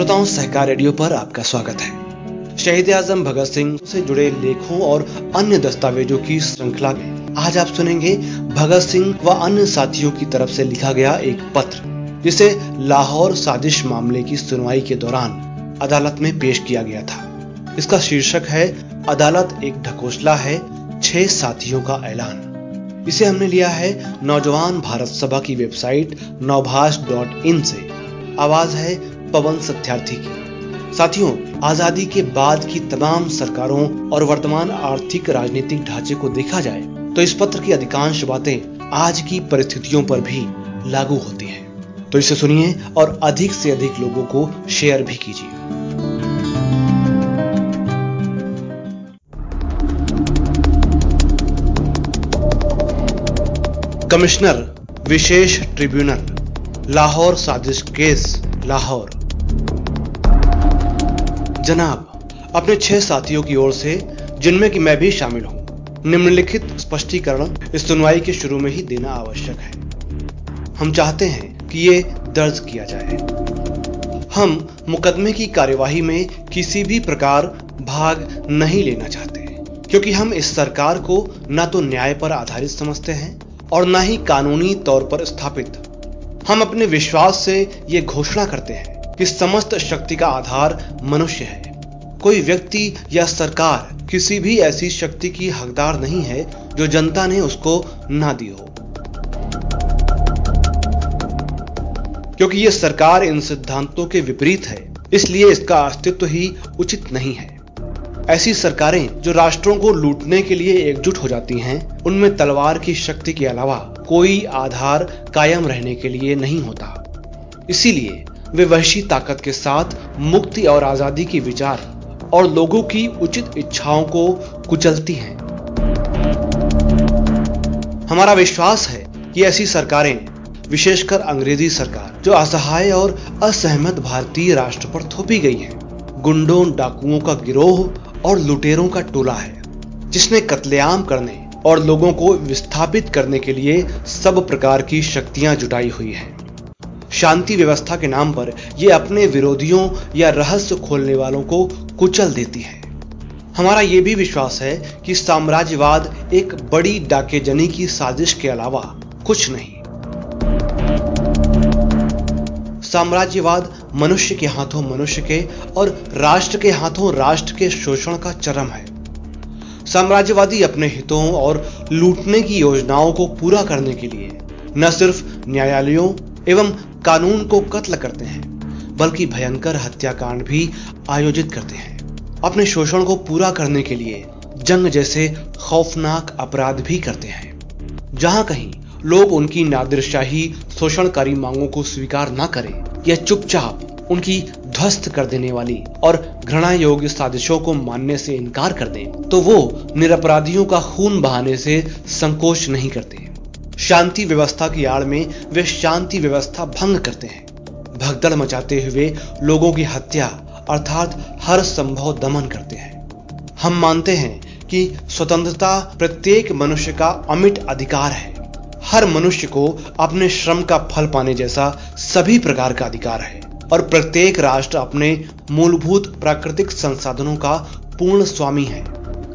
श्रोताओं, सहकार रेडियो पर आपका स्वागत है। शहीद आज़म भगत सिंह से जुड़े लेखों और अन्य दस्तावेजों की श्रृंखला में आज आप सुनेंगे भगत सिंह व अन्य साथियों की तरफ़ से लिखा गया एक पत्र, जिसे लाहौर साजिश मामले की सुनवाई के दौरान अदालत में पेश किया गया था। इसका शीर्षक है, अदालत एक ढकोसला है, छह साथियों का ऐलान। इसे हमने लिया है नौजवान भारत सभा की वेबसाइट नवभाष डॉट इन से। आवाज़ है पवन सत्यार्थी की। साथियों, आज़ादी के बाद की तमाम सरकारों और वर्तमान आर्थिक राजनीतिक ढांचे को देखा जाए तो इस पत्र की अधिकांश बातें आज की परिस्थितियों पर भी लागू होती हैं। तो इसे सुनिए और अधिक से अधिक लोगों को शेयर भी कीजिए। कमिश्नर, विशेष ट्रिब्यूनल, लाहौर साजिश केस, लाहौर। जनाब, अपने छह साथियों की ओर से, जिनमें कि मैं भी शामिल हूँ, निम्नलिखित स्पष्टीकरण इस सुनवाई के शुरू में ही देना आवश्यक है। हम चाहते हैं कि ये दर्ज किया जाए। हम मुकदमे की कार्यवाही में किसी भी प्रकार भाग नहीं लेना चाहते, क्योंकि हम इस सरकार को न तो न्याय पर आधारित समझते हैं और न ही कानूनी तौर पर स्थापित। हम अपने विश्वास से ये घोषणा करते हैं कि समस्त शक्ति का आधार मनुष्य है। कोई व्यक्ति या सरकार किसी भी ऐसी शक्ति की हकदार नहीं है जो जनता ने उसको ना दी हो। क्योंकि यह सरकार इन सिद्धांतों के विपरीत है, इसलिए इसका अस्तित्व ही उचित नहीं है। ऐसी सरकारें जो राष्ट्रों को लूटने के लिए एकजुट हो जाती हैं, उनमें तलवार की शक्ति के अलावा कोई आधार कायम रहने के लिए नहीं होता। इसीलिए वे वहशी ताकत के साथ मुक्ति और आज़ादी की विचार और लोगों की उचित इच्छाओं को कुचलती हैं। हमारा विश्वास है कि ऐसी सरकारें, विशेषकर अंग्रेज़ी सरकार, जो असहाय और असहमत भारतीय राष्ट्र पर थोपी गई है, गुंडों, डाकुओं का गिरोह और लुटेरों का टोला है, जिसने कत्लेआम करने और लोगों को विस्थापित करने के लिए सब प्रकार की शक्तियाँ जुटाई हुई है। शांति व्यवस्था के नाम पर यह अपने विरोधियों या रहस्य खोलने वालों को कुचल देती है। हमारा यह भी विश्वास है कि साम्राज्यवाद एक बड़ी डाकेजनी की साजिश के अलावा कुछ नहीं। साम्राज्यवाद मनुष्य के हाथों मनुष्य के और राष्ट्र के हाथों राष्ट्र के शोषण का चरम है। साम्राज्यवादी अपने हितों और लूटने की योजनाओं को पूरा करने के लिए न सिर्फ़ न्यायालयों एवं कानून को कत्ल करते हैं, बल्कि भयंकर हत्याकांड भी आयोजित करते हैं। अपने शोषण को पूरा करने के लिए जंग जैसे खौफनाक अपराध भी करते हैं। जहाँ कहीं लोग उनकी नादिरशाही शोषणकारी मांगों को स्वीकार न करें, या चुपचाप उनकी ध्वस्त कर देने वाली और घृणा योग्य साजिशों को मानने से इनकार कर दें तो वो निरपराधियों का खून बहाने से संकोच नहीं करते। शांति व्यवस्था की आड़ में वे शांति व्यवस्था भंग करते हैं। भगदड़ मचाते हुए लोगों की हत्या अर्थात हर संभव दमन करते हैं। हम मानते हैं कि स्वतंत्रता प्रत्येक मनुष्य का अमिट अधिकार है। हर मनुष्य को अपने श्रम का फल पाने जैसा सभी प्रकार का अधिकार है और प्रत्येक राष्ट्र अपने मूलभूत प्राकृतिक संसाधनों का पूर्ण स्वामी है।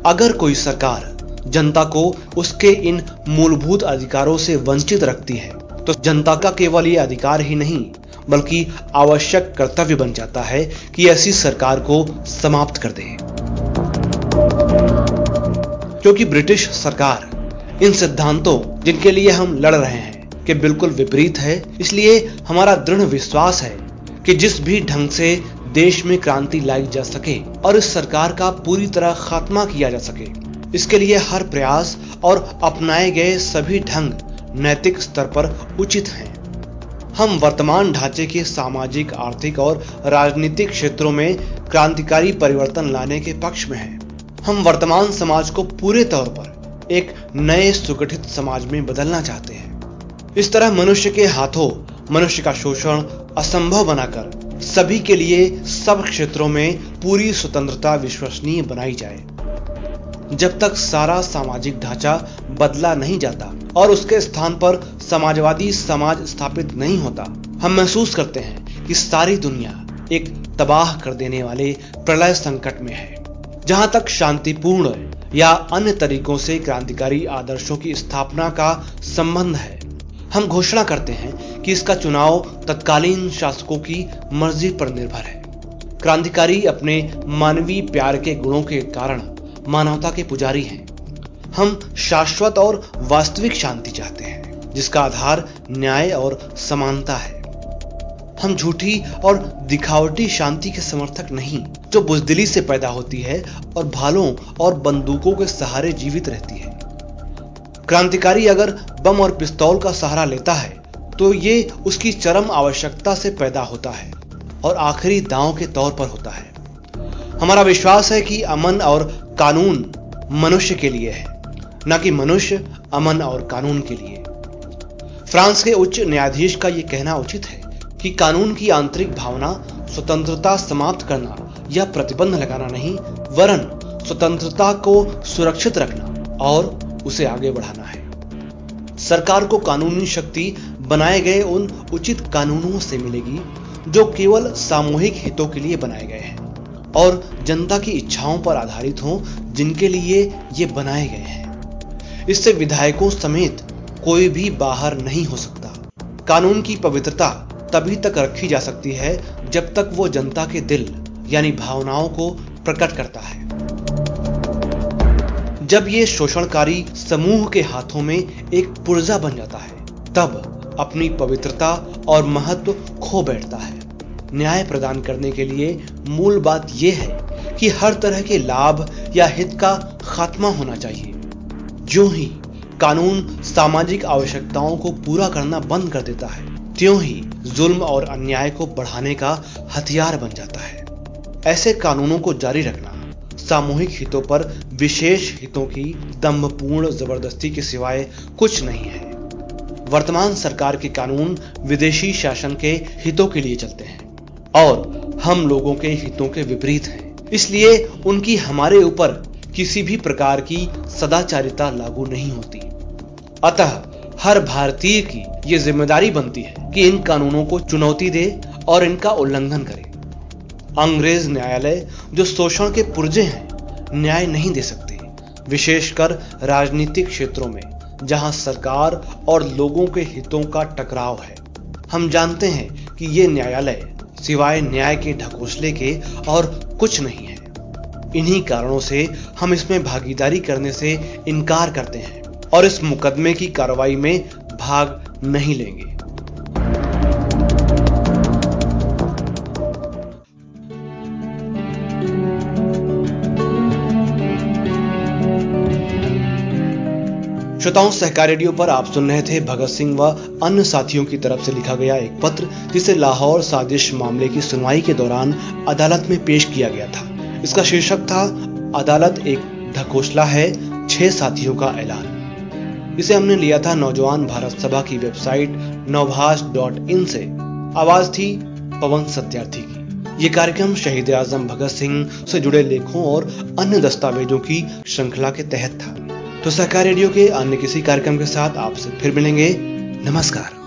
अगर कोई सरकार जनता को उसके इन मूलभूत अधिकारों से वंचित रखती है। तो जनता का केवल ये अधिकार ही नहीं, बल्कि आवश्यक कर्तव्य बन जाता है कि ऐसी सरकार को समाप्त कर दे। क्योंकि ब्रिटिश सरकार इन सिद्धांतों जिनके लिए हम लड़ रहे हैं, के बिल्कुल विपरीत है, इसलिए हमारा दृढ़ विश्वास है कि जिस भी ढंग से देश में क्रांति लाई जा सके और इस सरकार का पूरी तरह खात्मा किया जा सके इसके लिए हर प्रयास और अपनाए गए सभी ढंग नैतिक स्तर पर उचित हैं। हम वर्तमान ढांचे के सामाजिक, आर्थिक और राजनीतिक क्षेत्रों में क्रांतिकारी परिवर्तन लाने के पक्ष में हैं। हम वर्तमान समाज को पूरे तौर पर एक नए सुगठित समाज में बदलना चाहते हैं। इस तरह मनुष्य के हाथों, मनुष्य का शोषण असंभव बनाकर सभी के लिए सब क्षेत्रों में पूरी स्वतंत्रता विश्वसनीय बनाई जाए। जब तक सारा सामाजिक ढांचा बदला नहीं जाता और उसके स्थान पर समाजवादी समाज स्थापित नहीं होता, हम महसूस करते हैं कि सारी दुनिया एक तबाह कर देने वाले प्रलय संकट में है। जहाँ तक शांतिपूर्ण या अन्य तरीकों से क्रांतिकारी आदर्शों की स्थापना का संबंध है, हम घोषणा करते हैं कि इसका चुनाव तत्कालीन शासकों की मर्ज़ी पर निर्भर है। क्रांतिकारी अपने मानवीय प्यार के गुणों के कारण मानवता के पुजारी हैं। हम शाश्वत और वास्तविक शांति चाहते हैं, जिसका आधार न्याय और समानता है। हम झूठी और दिखावटी शांति के समर्थक नहीं, जो बुजदिली से पैदा होती है और भालों और बंदूकों के सहारे जीवित रहती है। क्रांतिकारी अगर बम और पिस्तौल का सहारा लेता है तो ये उसकी चरम आवश्यकता से पैदा होता है और आखिरी दांव के तौर पर होता है। हमारा विश्वास है कि अमन और कानून मनुष्य के लिए है, न कि मनुष्य अमन और कानून के लिए। फ्रांस के उच्च न्यायाधीश का यह कहना उचित है कि कानून की आंतरिक भावना स्वतंत्रता समाप्त करना या प्रतिबंध लगाना नहीं, वरन स्वतंत्रता को सुरक्षित रखना और उसे आगे बढ़ाना है। सरकार को कानूनी शक्ति बनाए गए उन उचित कानूनों से मिलेगी जो केवल सामूहिक हितों के लिए बनाए गए हैं। और जनता की इच्छाओं पर आधारित हों, जिनके लिए ये बनाए गए हैं। इससे विधायकों समेत कोई भी बाहर नहीं हो सकता। कानून की पवित्रता तभी तक रखी जा सकती है, जब तक वो जनता के दिल, यानी भावनाओं को प्रकट करता है। जब ये शोषणकारी समूह के हाथों में एक पुर्जा बन जाता है, तब अपनी पवित्रता और महत्व खो बैठता है। न्याय प्रदान करने के लिए मूल बात यह है कि हर तरह के लाभ या हित का खात्मा होना चाहिए। जो ही कानून सामाजिक आवश्यकताओं को पूरा करना बंद कर देता है, त्यों ही जुल्म और अन्याय को बढ़ाने का हथियार बन जाता है। ऐसे कानूनों को जारी रखना सामूहिक हितों पर विशेष हितों की दम्भपूर्ण ज़बरदस्ती के सिवाय कुछ नहीं है। वर्तमान सरकार के कानून विदेशी शासन के हितों के लिए चलते हैं। और हम लोगों के हितों के विपरीत हैं। इसलिए उनकी हमारे ऊपर किसी भी प्रकार की सदाचारिता लागू नहीं होती। अतः हर भारतीय की यह ज़िम्मेदारी बनती है कि इन कानूनों को चुनौती दे और इनका उल्लंघन करे। अंग्रेज़ न्यायालय जो शोषण के पुर्जे हैं, न्याय नहीं दे सकते, विशेषकर राजनीतिक क्षेत्रों में, जहाँ सरकार और लोगों के हितों का टकराव है। हम जानते हैं कि ये न्यायालय सिवाय न्याय के ढकोसले के और कुछ नहीं है। इन्हीं कारणों से हम इसमें भागीदारी करने से इनकार करते हैं और इस मुकदमे की कार्रवाई में भाग नहीं लेंगे। श्रोताओं, सहकार रेडियो पर आप सुन रहे थे भगत सिंह व अन्य साथियों की तरफ़ से लिखा गया एक पत्र, जिसे लाहौर साजिश मामले की सुनवाई के दौरान अदालत में पेश किया गया था। इसका शीर्षक था, अदालत एक ढकोसला है, छह साथियों का ऐलान। इसे हमने लिया था नौजवान भारत सभा की वेबसाइट नवभाष डॉट इन से। आवाज़ थी पवन सत्यार्थी की। ये कार्यक्रम शहीद आज़म, भगत सिंह से जुड़े लेखों और अन्य दस्तावेजों की श्रृंखला के तहत था। तो सहकार रेडियो के अन्य किसी कार्यक्रम के साथ आपसे फिर मिलेंगे। नमस्कार।